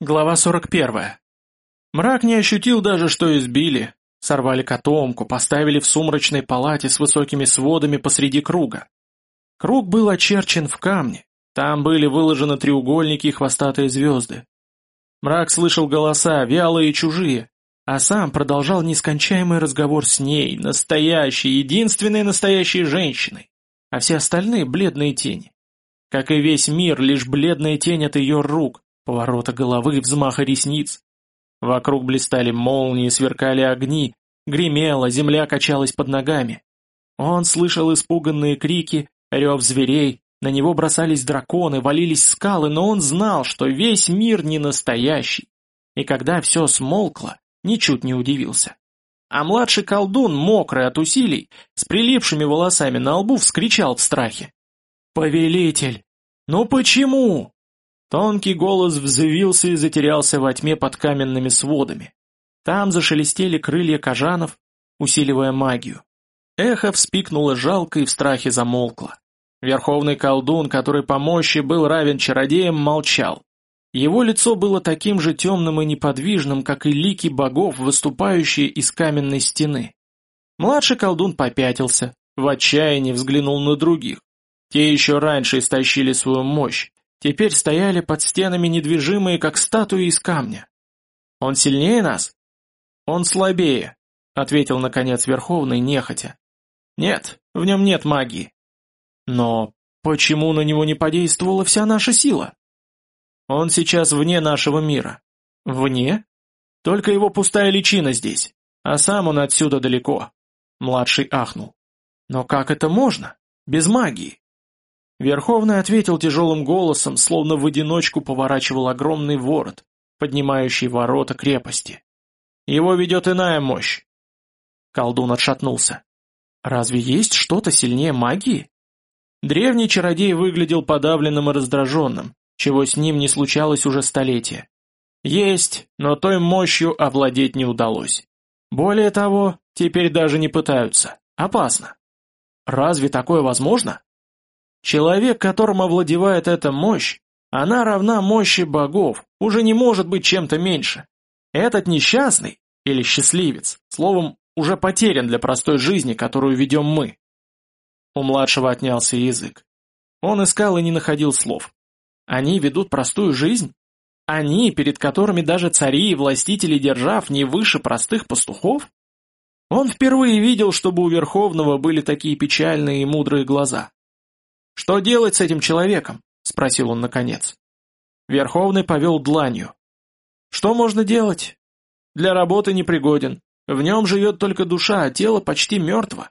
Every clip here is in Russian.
Глава 41. Мрак не ощутил даже, что избили. Сорвали котомку, поставили в сумрачной палате с высокими сводами посреди круга. Круг был очерчен в камне. Там были выложены треугольники и хвостатые звезды. Мрак слышал голоса, вялые и чужие, а сам продолжал нескончаемый разговор с ней, настоящей, единственной настоящей женщиной, а все остальные — бледные тени. Как и весь мир, лишь бледная тень от ее рук, поворота головы, взмаха ресниц. Вокруг блистали молнии, сверкали огни, гремело, земля качалась под ногами. Он слышал испуганные крики, рев зверей, на него бросались драконы, валились скалы, но он знал, что весь мир не настоящий. И когда все смолкло, ничуть не удивился. А младший колдун, мокрый от усилий, с прилипшими волосами на лбу, вскричал в страхе. «Повелитель! Ну почему?» Тонкий голос взвился и затерялся во тьме под каменными сводами. Там зашелестели крылья кожанов, усиливая магию. Эхо вспикнуло жалко и в страхе замолкло. Верховный колдун, который по мощи был равен чародеям, молчал. Его лицо было таким же темным и неподвижным, как и лики богов, выступающие из каменной стены. Младший колдун попятился, в отчаянии взглянул на других. Те еще раньше истощили свою мощь, теперь стояли под стенами недвижимые, как статуи из камня. «Он сильнее нас?» «Он слабее», — ответил, наконец, Верховный, нехотя. «Нет, в нем нет магии». «Но почему на него не подействовала вся наша сила?» «Он сейчас вне нашего мира». «Вне?» «Только его пустая личина здесь, а сам он отсюда далеко». Младший ахнул. «Но как это можно? Без магии?» Верховный ответил тяжелым голосом, словно в одиночку поворачивал огромный ворот, поднимающий ворота крепости. Его ведет иная мощь. Колдун отшатнулся. Разве есть что-то сильнее магии? Древний чародей выглядел подавленным и раздраженным, чего с ним не случалось уже столетия. Есть, но той мощью овладеть не удалось. Более того, теперь даже не пытаются. Опасно. Разве такое возможно? Человек, которым овладевает эта мощь, она равна мощи богов, уже не может быть чем-то меньше. Этот несчастный, или счастливец, словом, уже потерян для простой жизни, которую ведем мы. У младшего отнялся язык. Он искал и не находил слов. Они ведут простую жизнь? Они, перед которыми даже цари и властители держав не выше простых пастухов? Он впервые видел, чтобы у Верховного были такие печальные и мудрые глаза. «Что делать с этим человеком?» — спросил он наконец. Верховный повел дланью. «Что можно делать? Для работы непригоден. В нем живет только душа, а тело почти мертво».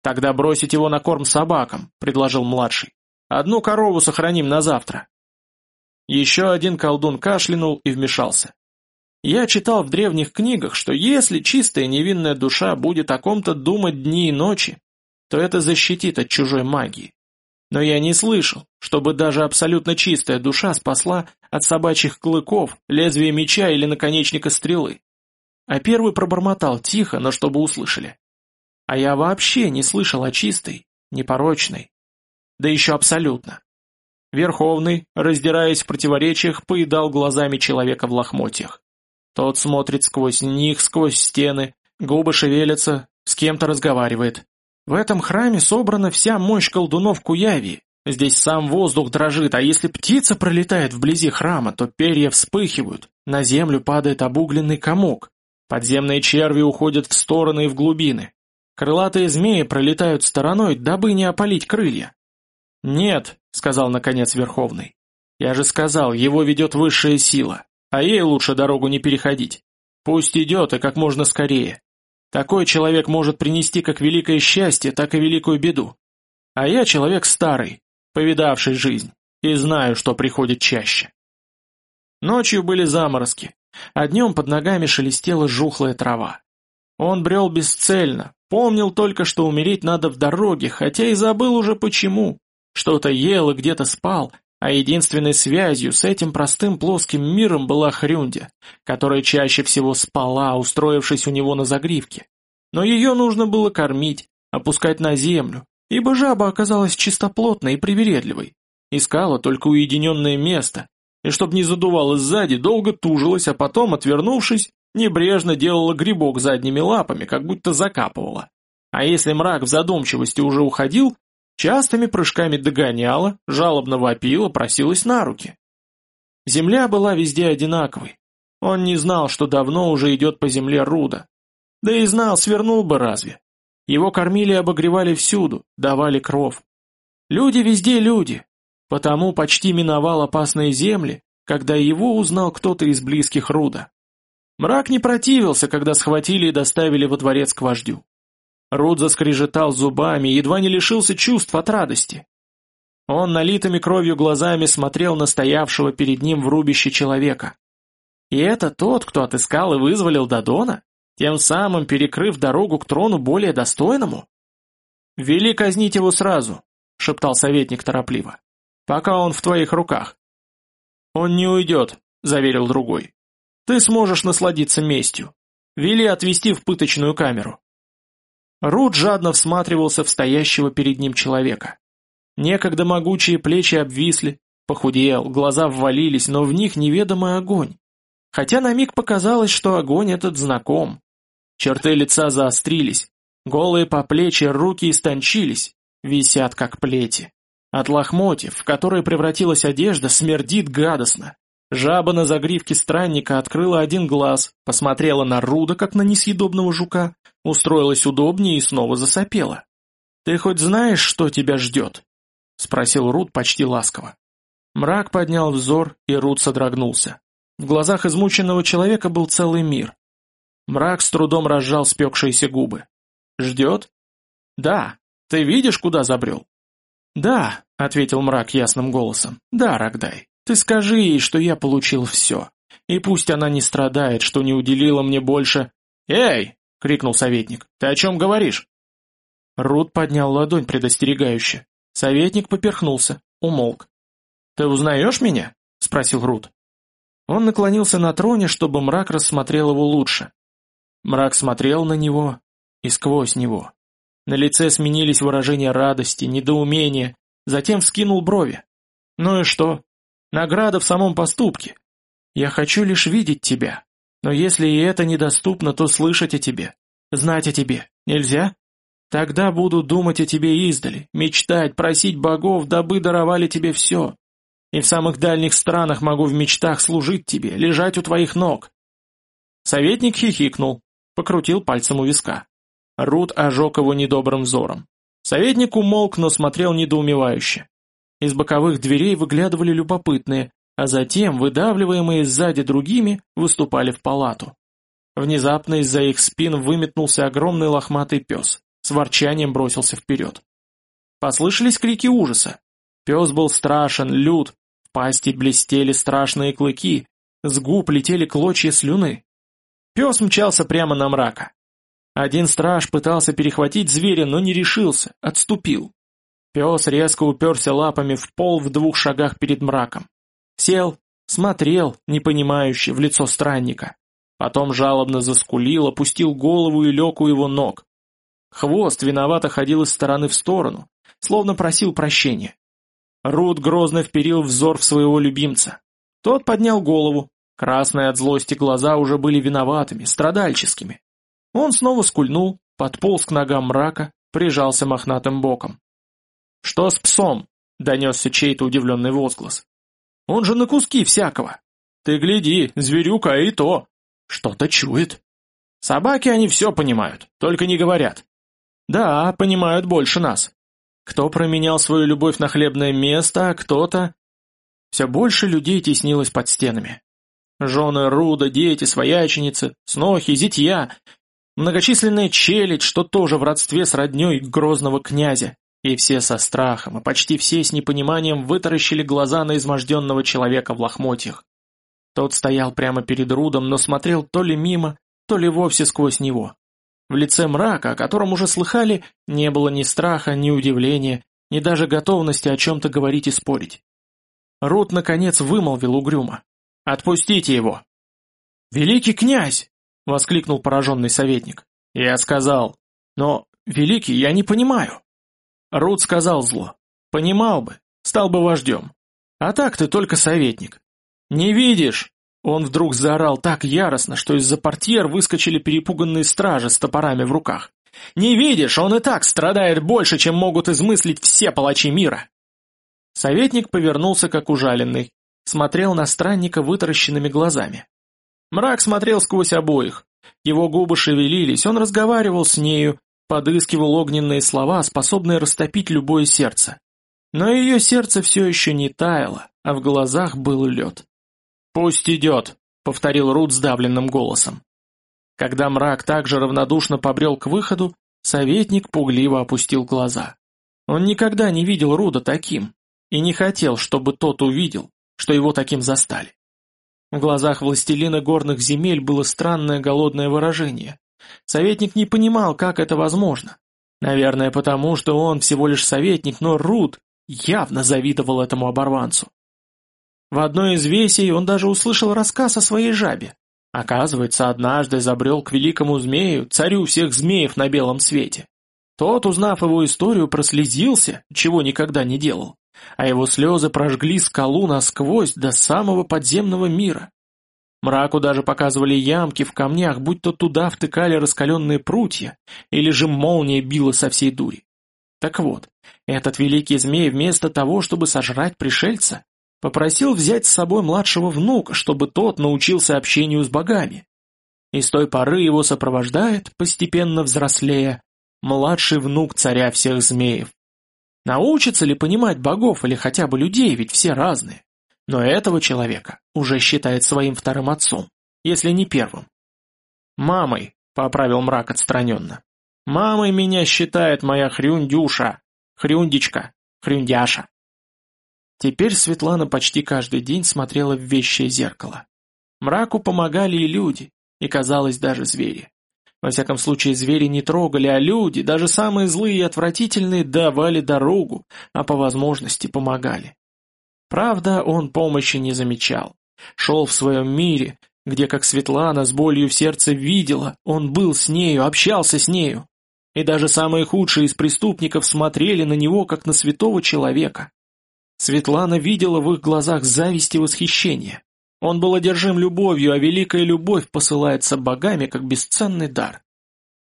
«Тогда бросить его на корм собакам», — предложил младший. «Одну корову сохраним на завтра». Еще один колдун кашлянул и вмешался. Я читал в древних книгах, что если чистая невинная душа будет о ком-то думать дни и ночи, то это защитит от чужой магии. Но я не слышал, чтобы даже абсолютно чистая душа спасла от собачьих клыков, лезвия меча или наконечника стрелы. А первый пробормотал тихо, но чтобы услышали. А я вообще не слышал о чистой, непорочной. Да еще абсолютно. Верховный, раздираясь в противоречиях, поедал глазами человека в лохмотьях. Тот смотрит сквозь них, сквозь стены, губы шевелятся, с кем-то разговаривает. В этом храме собрана вся мощь колдунов Куяви. Здесь сам воздух дрожит, а если птица пролетает вблизи храма, то перья вспыхивают, на землю падает обугленный комок. Подземные черви уходят в стороны и в глубины. Крылатые змеи пролетают стороной, дабы не опалить крылья. «Нет», — сказал наконец Верховный. «Я же сказал, его ведет высшая сила, а ей лучше дорогу не переходить. Пусть идет и как можно скорее. Такой человек может принести как великое счастье, так и великую беду. А я человек старый, повидавший жизнь, и знаю, что приходит чаще. Ночью были заморозки, а днем под ногами шелестела жухлая трава. Он брел бесцельно, помнил только, что умереть надо в дороге, хотя и забыл уже почему. Что-то ел и где-то спал, а единственной связью с этим простым плоским миром была Хрюндя, которая чаще всего спала, устроившись у него на загривке. Но ее нужно было кормить, опускать на землю, ибо жаба оказалась чистоплотной и привередливой. Искала только уединенное место, и чтоб не задувало сзади, долго тужилась, а потом, отвернувшись, небрежно делала грибок задними лапами, как будто закапывала. А если мрак в задумчивости уже уходил, частыми прыжками догоняла, жалобно вопила, просилась на руки. Земля была везде одинаковой. Он не знал, что давно уже идет по земле Руда. Да и знал, свернул бы разве. Его кормили и обогревали всюду, давали кров. Люди везде люди, потому почти миновал опасные земли, когда его узнал кто-то из близких Руда. Мрак не противился, когда схватили и доставили во дворец к вождю. Руд заскрежетал зубами, едва не лишился чувств от радости. Он налитыми кровью глазами смотрел на стоявшего перед ним в рубище человека. И это тот, кто отыскал и вызволил Дадона, тем самым перекрыв дорогу к трону более достойному? «Вели казнить его сразу», — шептал советник торопливо, — «пока он в твоих руках». «Он не уйдет», — заверил другой. «Ты сможешь насладиться местью. Вели отвести в пыточную камеру». Рут жадно всматривался в стоящего перед ним человека. Некогда могучие плечи обвисли, похудел, глаза ввалились, но в них неведомый огонь. Хотя на миг показалось, что огонь этот знаком. Черты лица заострились, голые по плечи руки истончились, висят как плети. От лохмотьев, в которые превратилась одежда, смердит гадостно. Жаба на загривке странника открыла один глаз, посмотрела на Руда, как на несъедобного жука, устроилась удобнее и снова засопела. «Ты хоть знаешь, что тебя ждет?» — спросил Руд почти ласково. Мрак поднял взор, и Руд содрогнулся. В глазах измученного человека был целый мир. Мрак с трудом разжал спекшиеся губы. «Ждет?» «Да. Ты видишь, куда забрел?» «Да», — ответил мрак ясным голосом. «Да, Рогдай, ты скажи ей, что я получил все. И пусть она не страдает, что не уделила мне больше...» «Эй!» — крикнул советник. «Ты о чем говоришь?» Рут поднял ладонь предостерегающе. Советник поперхнулся, умолк. «Ты узнаешь меня?» — спросил Рут. Он наклонился на троне, чтобы мрак рассмотрел его лучше. Мрак смотрел на него и сквозь него. На лице сменились выражения радости, недоумения, затем вскинул брови. «Ну и что? Награда в самом поступке. Я хочу лишь видеть тебя, но если и это недоступно, то слышать о тебе, знать о тебе нельзя? Тогда буду думать о тебе издали, мечтать, просить богов, дабы даровали тебе все, и в самых дальних странах могу в мечтах служить тебе, лежать у твоих ног». Советник хихикнул, покрутил пальцем у виска. Рут ожег его недобрым взором. Советник умолк, но смотрел недоумевающе. Из боковых дверей выглядывали любопытные, а затем, выдавливаемые сзади другими, выступали в палату. Внезапно из-за их спин выметнулся огромный лохматый пес, с ворчанием бросился вперед. Послышались крики ужаса. Пес был страшен, лют, пасти блестели страшные клыки, с губ летели клочья слюны. Пес мчался прямо на мрака. Один страж пытался перехватить зверя, но не решился, отступил. Пес резко уперся лапами в пол в двух шагах перед мраком. Сел, смотрел, непонимающе, в лицо странника. Потом жалобно заскулил, опустил голову и лег у его ног. Хвост виновато ходил из стороны в сторону, словно просил прощения. Рут грозно вперил взор в своего любимца. Тот поднял голову. Красные от злости глаза уже были виноватыми, страдальческими. Он снова скульнул, подполз к ногам мрака, прижался мохнатым боком. «Что с псом?» — донесся чей-то удивленный возглас. «Он же на куски всякого!» «Ты гляди, зверюка и то!» «Что-то чует!» «Собаки они все понимают, только не говорят!» «Да, понимают больше нас!» Кто променял свою любовь на хлебное место, а кто-то... Все больше людей теснилось под стенами. Жены Руда, дети, свояченицы, снохи, зятья, многочисленная челядь, что тоже в родстве с родней грозного князя, и все со страхом, а почти все с непониманием вытаращили глаза на изможденного человека в лохмотьях. Тот стоял прямо перед Рудом, но смотрел то ли мимо, то ли вовсе сквозь него. В лице мрака, о котором уже слыхали, не было ни страха, ни удивления, ни даже готовности о чем-то говорить и спорить. Рут, наконец, вымолвил угрюмо. «Отпустите его!» «Великий князь!» — воскликнул пораженный советник. «Я сказал. Но, великий, я не понимаю». Рут сказал зло. «Понимал бы, стал бы вождем. А так ты только советник. «Не видишь?» Он вдруг заорал так яростно, что из-за портьер выскочили перепуганные стражи с топорами в руках. «Не видишь, он и так страдает больше, чем могут измыслить все палачи мира!» Советник повернулся как ужаленный, смотрел на странника вытаращенными глазами. Мрак смотрел сквозь обоих. Его губы шевелились, он разговаривал с нею, подыскивал огненные слова, способные растопить любое сердце. Но ее сердце все еще не таяло, а в глазах был лед. «Пусть идет», — повторил Рут сдавленным голосом. Когда мрак также равнодушно побрел к выходу, советник пугливо опустил глаза. Он никогда не видел Руда таким, и не хотел, чтобы тот увидел, что его таким застали. В глазах властелина горных земель было странное голодное выражение. Советник не понимал, как это возможно. Наверное, потому, что он всего лишь советник, но Руд явно завидовал этому оборванцу. В одной из весей он даже услышал рассказ о своей жабе. Оказывается, однажды забрел к великому змею, царю всех змеев на белом свете. Тот, узнав его историю, прослезился, чего никогда не делал, а его слезы прожгли скалу насквозь до самого подземного мира. Мраку даже показывали ямки в камнях, будь то туда втыкали раскаленные прутья, или же молния била со всей дури. Так вот, этот великий змей вместо того, чтобы сожрать пришельца, Попросил взять с собой младшего внука, чтобы тот научился общению с богами. И с той поры его сопровождает, постепенно взрослея, младший внук царя всех змеев. Научится ли понимать богов или хотя бы людей, ведь все разные. Но этого человека уже считает своим вторым отцом, если не первым. «Мамой», — поправил мрак отстраненно. «Мамой меня считает моя хрюндюша, хрюндичка, хрюндяша». Теперь Светлана почти каждый день смотрела в вещее зеркало. Мраку помогали и люди, и, казалось, даже звери. Во всяком случае, звери не трогали, а люди, даже самые злые и отвратительные, давали дорогу, а по возможности помогали. Правда, он помощи не замечал. Шел в своем мире, где, как Светлана с болью в сердце видела, он был с нею, общался с нею. И даже самые худшие из преступников смотрели на него, как на святого человека. Светлана видела в их глазах зависть и восхищение. Он был одержим любовью, а великая любовь посылается богами как бесценный дар.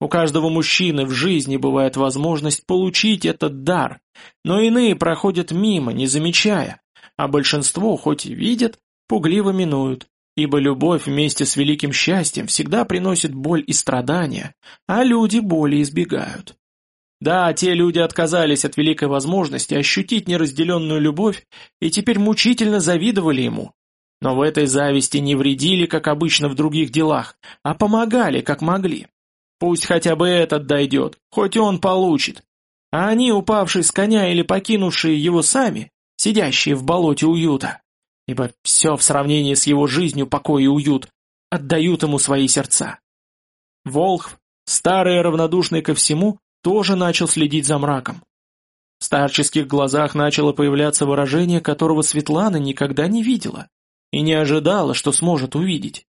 У каждого мужчины в жизни бывает возможность получить этот дар, но иные проходят мимо, не замечая, а большинство, хоть и видят, пугливо минуют, ибо любовь вместе с великим счастьем всегда приносит боль и страдания, а люди боли избегают. Да, те люди отказались от великой возможности ощутить неразделенную любовь и теперь мучительно завидовали ему. Но в этой зависти не вредили, как обычно в других делах, а помогали, как могли. Пусть хотя бы этот дойдет, хоть он получит. А они, упавшие с коня или покинувшие его сами, сидящие в болоте уюта, ибо все в сравнении с его жизнью покой и уют, отдают ему свои сердца. Волхв, старый и равнодушный ко всему, тоже начал следить за мраком. В старческих глазах начало появляться выражение, которого Светлана никогда не видела и не ожидала, что сможет увидеть.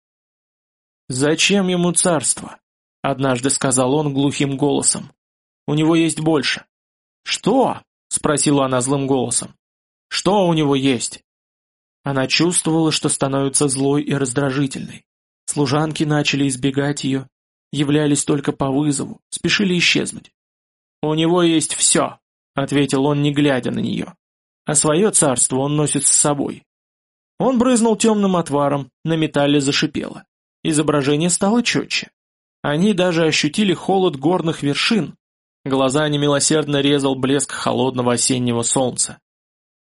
«Зачем ему царство?» — однажды сказал он глухим голосом. «У него есть больше». «Что?» — спросила она злым голосом. «Что у него есть?» Она чувствовала, что становится злой и раздражительной. Служанки начали избегать ее, являлись только по вызову, спешили исчезнуть. «У него есть все», — ответил он, не глядя на нее. «А свое царство он носит с собой». Он брызнул темным отваром, на металле зашипело. Изображение стало четче. Они даже ощутили холод горных вершин. Глаза немилосердно резал блеск холодного осеннего солнца.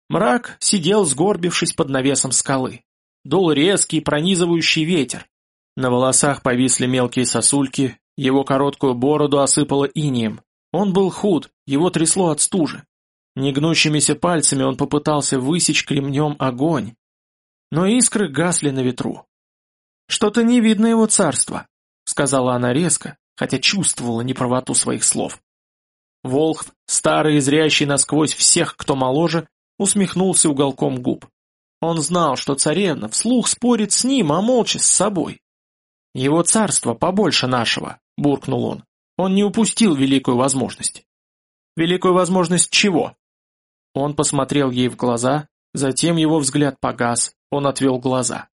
Мрак сидел, сгорбившись под навесом скалы. Дул резкий пронизывающий ветер. На волосах повисли мелкие сосульки, его короткую бороду осыпало инием. Он был худ, его трясло от стужи. Негнущимися пальцами он попытался высечь кремнем огонь. Но искры гасли на ветру. «Что-то не видно его царства», — сказала она резко, хотя чувствовала неправоту своих слов. Волхв, старый и зрящий насквозь всех, кто моложе, усмехнулся уголком губ. Он знал, что царевна вслух спорит с ним, а молча с собой. «Его царство побольше нашего», — буркнул он. Он не упустил великую возможность. Великую возможность чего? Он посмотрел ей в глаза, Затем его взгляд погас, он отвел глаза.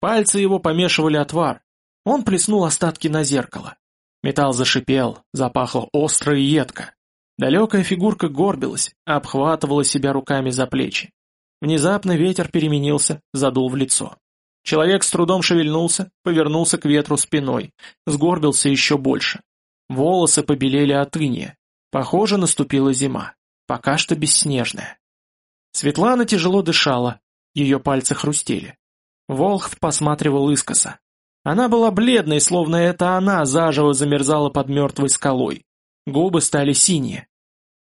Пальцы его помешивали отвар. Он плеснул остатки на зеркало. Металл зашипел, запахло остро и едко. Далекая фигурка горбилась, обхватывала себя руками за плечи. Внезапно ветер переменился, задул в лицо. Человек с трудом шевельнулся, повернулся к ветру спиной, сгорбился еще больше. Волосы побелели от иния. Похоже, наступила зима. Пока что бесснежная. Светлана тяжело дышала, ее пальцы хрустели. Волхв посматривал искоса. Она была бледной, словно это она заживо замерзала под мертвой скалой. Губы стали синие.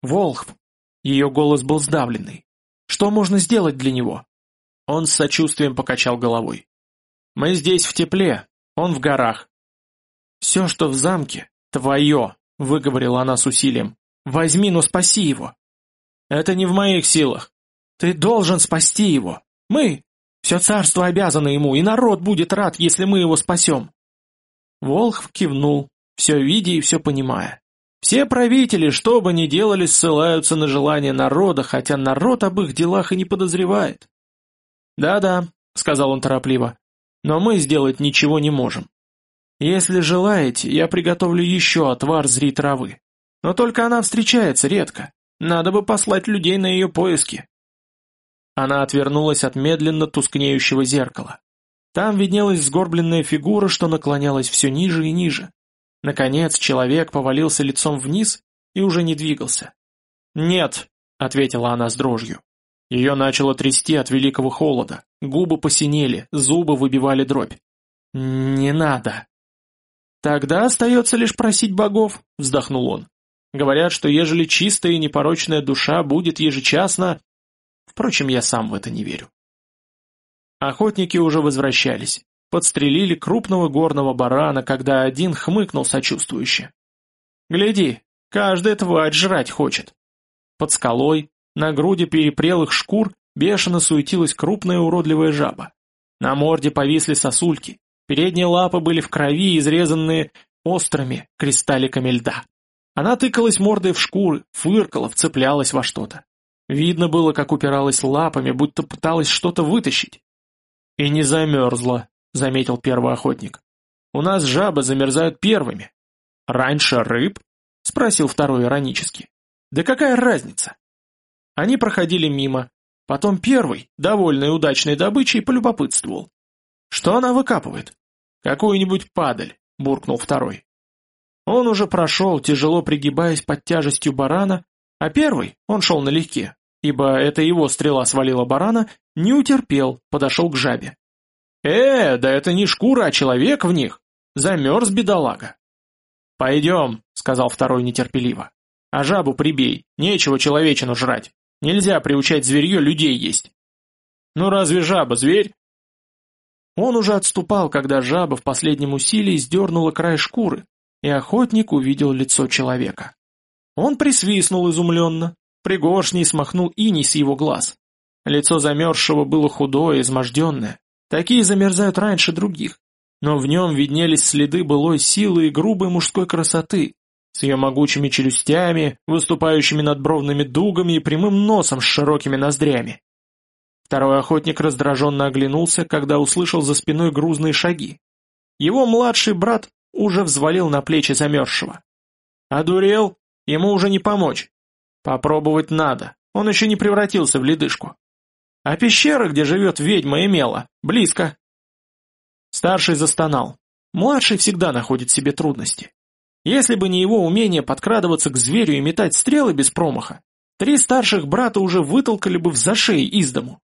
«Волхв!» Ее голос был сдавленный. «Что можно сделать для него?» Он с сочувствием покачал головой. «Мы здесь в тепле, он в горах». «Все, что в замке, твое», — выговорила она с усилием. «Возьми, но спаси его». «Это не в моих силах». «Ты должен спасти его. Мы, все царство обязано ему, и народ будет рад, если мы его спасем». Волхв кивнул, все видя и все понимая. Все правители, что бы ни делали, ссылаются на желание народа, хотя народ об их делах и не подозревает. «Да-да», — сказал он торопливо, — «но мы сделать ничего не можем. Если желаете, я приготовлю еще отвар зри травы. Но только она встречается редко. Надо бы послать людей на ее поиски». Она отвернулась от медленно тускнеющего зеркала. Там виднелась сгорбленная фигура, что наклонялась все ниже и ниже. Наконец человек повалился лицом вниз и уже не двигался. «Нет», — ответила она с дрожью. Ее начало трясти от великого холода, губы посинели, зубы выбивали дробь. «Не надо». «Тогда остается лишь просить богов», — вздохнул он. «Говорят, что ежели чистая и непорочная душа будет ежечасно...» Впрочем, я сам в это не верю. Охотники уже возвращались. Подстрелили крупного горного барана, когда один хмыкнул сочувствующе. «Гляди, каждая тварь жрать хочет». Под скалой, на груди перепрелых шкур, бешено суетилась крупная уродливая жаба. На морде повисли сосульки, передние лапы были в крови, изрезанные острыми кристалликами льда. Она тыкалась мордой в шкуры, фыркала, вцеплялась во что-то. Видно было, как упиралась лапами, будто пыталась что-то вытащить. И не замерзла, — заметил первый охотник. «У нас жабы замерзают первыми». «Раньше рыб?» — спросил второй иронически. «Да какая разница?» Они проходили мимо. Потом первый, довольный удачной добычей, полюбопытствовал. «Что она выкапывает?» «Какую-нибудь падаль», — буркнул второй. Он уже прошел, тяжело пригибаясь под тяжестью барана, а первый, он шел налегке, ибо это его стрела свалила барана, не утерпел, подошел к жабе. «Э, да это не шкура, а человек в них! Замерз бедолага!» «Пойдем», — сказал второй нетерпеливо. «А жабу прибей, нечего человечину жрать. Нельзя приучать зверье людей есть». «Ну разве жаба зверь?» Он уже отступал, когда жаба в последнем усилии сдернула край шкуры, и охотник увидел лицо человека. Он присвистнул изумленно, пригоршней смахнул иней с его глаз. Лицо замерзшего было худое, изможденное, Такие замерзают раньше других, но в нем виднелись следы былой силы и грубой мужской красоты, с ее могучими челюстями, выступающими над бровными дугами и прямым носом с широкими ноздрями. Второй охотник раздраженно оглянулся, когда услышал за спиной грузные шаги. Его младший брат уже взвалил на плечи замерзшего. «Одурел? Ему уже не помочь. Попробовать надо, он еще не превратился в ледышку. А пещера, где живет ведьма, имела. Близко. Старший застонал. Младший всегда находит себе трудности. Если бы не его умение подкрадываться к зверю и метать стрелы без промаха, три старших брата уже вытолкали бы в зашей из дому.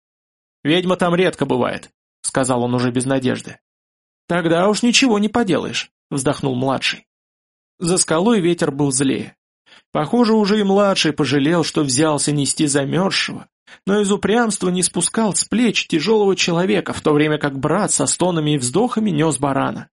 «Ведьма там редко бывает», — сказал он уже без надежды. «Тогда уж ничего не поделаешь», — вздохнул младший. За скалой ветер был злее. Похоже, уже и младший пожалел, что взялся нести замерзшего, но из упрямства не спускал с плеч тяжелого человека, в то время как брат со стонами и вздохами нес барана.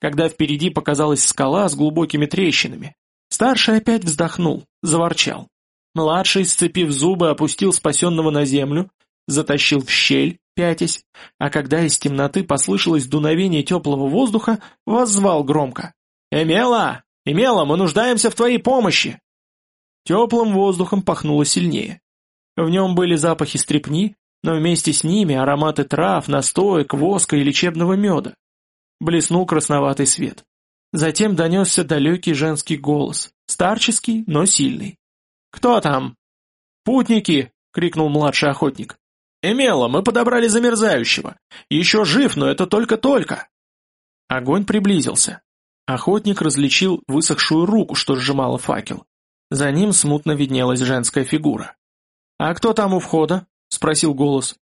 Когда впереди показалась скала с глубокими трещинами, старший опять вздохнул, заворчал. Младший, сцепив зубы, опустил спасенного на землю, затащил в щель, пятясь, а когда из темноты послышалось дуновение теплого воздуха, воззвал громко. «Эмела! Эмела, мы нуждаемся в твоей помощи!» Теплым воздухом пахнуло сильнее. В нем были запахи стрепни, но вместе с ними ароматы трав, настоек, воска и лечебного меда. Блеснул красноватый свет. Затем донесся далекий женский голос, старческий, но сильный. «Кто там?» «Путники!» — крикнул младший охотник. «Эмела, мы подобрали замерзающего. Еще жив, но это только-только!» Огонь приблизился. Охотник различил высохшую руку, что сжимала факел. За ним смутно виднелась женская фигура. «А кто там у входа?» — спросил голос.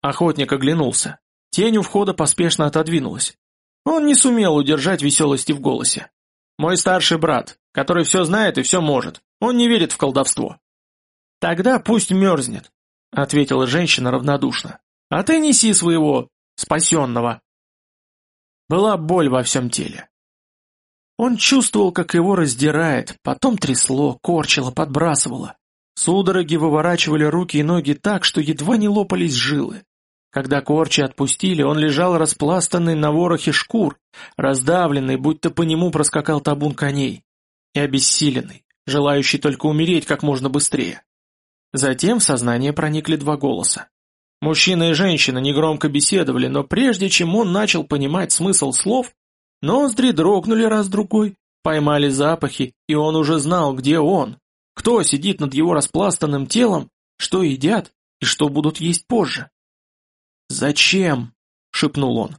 Охотник оглянулся. Тень у входа поспешно отодвинулась. Он не сумел удержать веселости в голосе. «Мой старший брат, который все знает и все может. Он не верит в колдовство». «Тогда пусть мерзнет», — ответила женщина равнодушно. «А ты неси своего спасенного». Была боль во всем теле. Он чувствовал, как его раздирает, потом трясло, корчило, подбрасывало. Судороги выворачивали руки и ноги так, что едва не лопались жилы. Когда корчи отпустили, он лежал распластанный на ворохе шкур, раздавленный, будто по нему проскакал табун коней, и обессиленный, желающий только умереть как можно быстрее. Затем в сознание проникли два голоса. Мужчина и женщина негромко беседовали, но прежде чем он начал понимать смысл слов, ноздри дрогнули раз-другой, поймали запахи, и он уже знал, где он, кто сидит над его распластанным телом, что едят и что будут есть позже. «Зачем?» — шепнул он.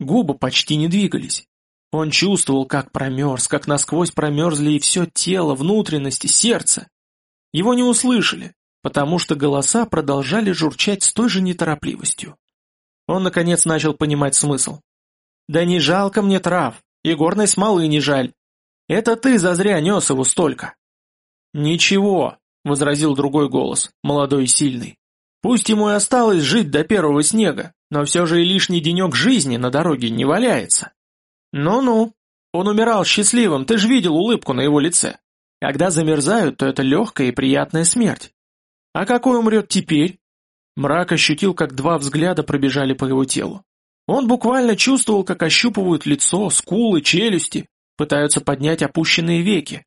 Губы почти не двигались. Он чувствовал, как промерз, как насквозь промерзли и все тело, внутренности, сердце. Его не услышали, потому что голоса продолжали журчать с той же неторопливостью. Он, наконец, начал понимать смысл. «Да не жалко мне трав, и горной смолы не жаль. Это ты зазря нес его столько». «Ничего», — возразил другой голос, молодой и сильный. Пусть ему и осталось жить до первого снега, но все же и лишний денек жизни на дороге не валяется. Ну-ну, он умирал счастливым, ты же видел улыбку на его лице. Когда замерзают, то это легкая и приятная смерть. А какой умрет теперь? Мрак ощутил, как два взгляда пробежали по его телу. Он буквально чувствовал, как ощупывают лицо, скулы, челюсти, пытаются поднять опущенные веки.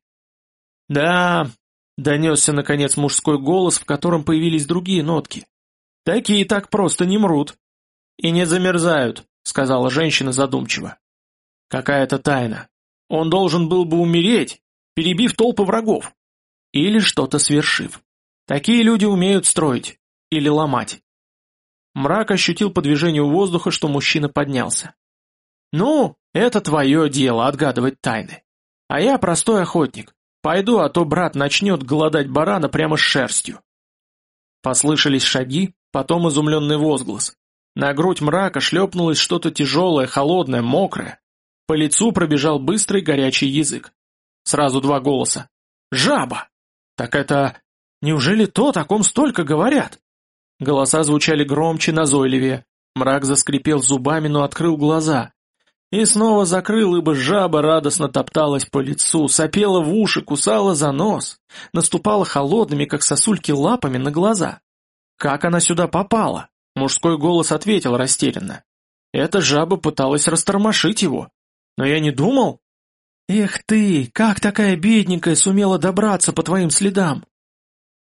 Да, Донесся, наконец, мужской голос, в котором появились другие нотки. «Такие так просто не мрут». «И не замерзают», — сказала женщина задумчиво. «Какая-то тайна. Он должен был бы умереть, перебив толпы врагов. Или что-то свершив. Такие люди умеют строить. Или ломать». Мрак ощутил по движению воздуха, что мужчина поднялся. «Ну, это твое дело, отгадывать тайны. А я простой охотник. Пойду, а то брат начнет голодать барана прямо с шерстью. Послышались шаги, потом изумленный возглас. На грудь мрака шлепнулось что-то тяжелое, холодное, мокрое. По лицу пробежал быстрый горячий язык. Сразу два голоса. «Жаба!» «Так это... Неужели то, о ком столько говорят?» Голоса звучали громче, назойливее. Мрак заскрипел зубами, но открыл глаза. И снова закрыл, ибо жаба радостно топталась по лицу, сопела в уши, кусала за нос, наступала холодными, как сосульки, лапами на глаза. Как она сюда попала? Мужской голос ответил растерянно. Эта жаба пыталась растормошить его. Но я не думал. Эх ты, как такая бедненькая сумела добраться по твоим следам?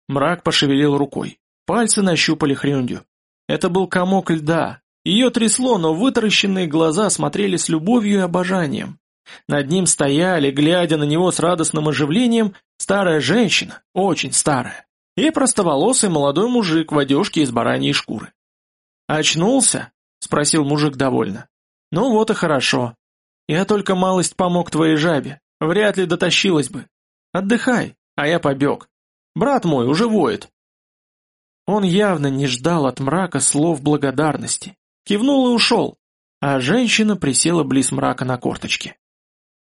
Мрак пошевелил рукой. Пальцы нащупали хрюндю. Это был комок льда, ее трясло, но вытаращенные глаза смотрели с любовью и обожанием. Над ним стояли, глядя на него с радостным оживлением, старая женщина, очень старая, и простоволосый молодой мужик в одежке из бараньей шкуры. «Очнулся?» — спросил мужик довольно. «Ну вот и хорошо. Я только малость помог твоей жабе, вряд ли дотащилась бы. Отдыхай, а я побег. Брат мой уже воет». Он явно не ждал от мрака слов благодарности. Кивнул и ушел, а женщина присела близ мрака на корточке.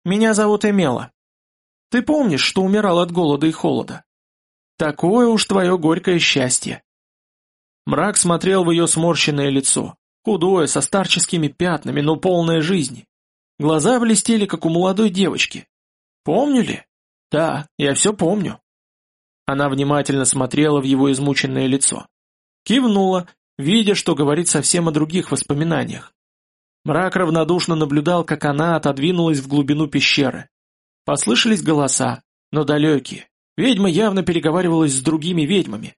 «Меня зовут Эмела. Ты помнишь, что умирал от голода и холода? Такое уж твое горькое счастье». Мрак смотрел в ее сморщенное лицо, худое, со старческими пятнами, но полное жизни. Глаза блестели, как у молодой девочки. «Помню ли?» «Да, я все помню». Она внимательно смотрела в его измученное лицо. Кивнула видя, что говорит совсем о других воспоминаниях. Мрак равнодушно наблюдал, как она отодвинулась в глубину пещеры. Послышались голоса, но далекие. Ведьма явно переговаривалась с другими ведьмами.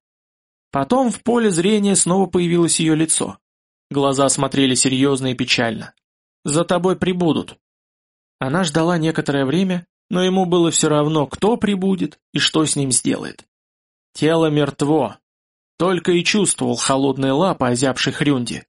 Потом в поле зрения снова появилось ее лицо. Глаза смотрели серьезно и печально. «За тобой прибудут». Она ждала некоторое время, но ему было все равно, кто прибудет и что с ним сделает. Тело мертво. Только и чувствовал холодные лапы озябшей Хрюнди.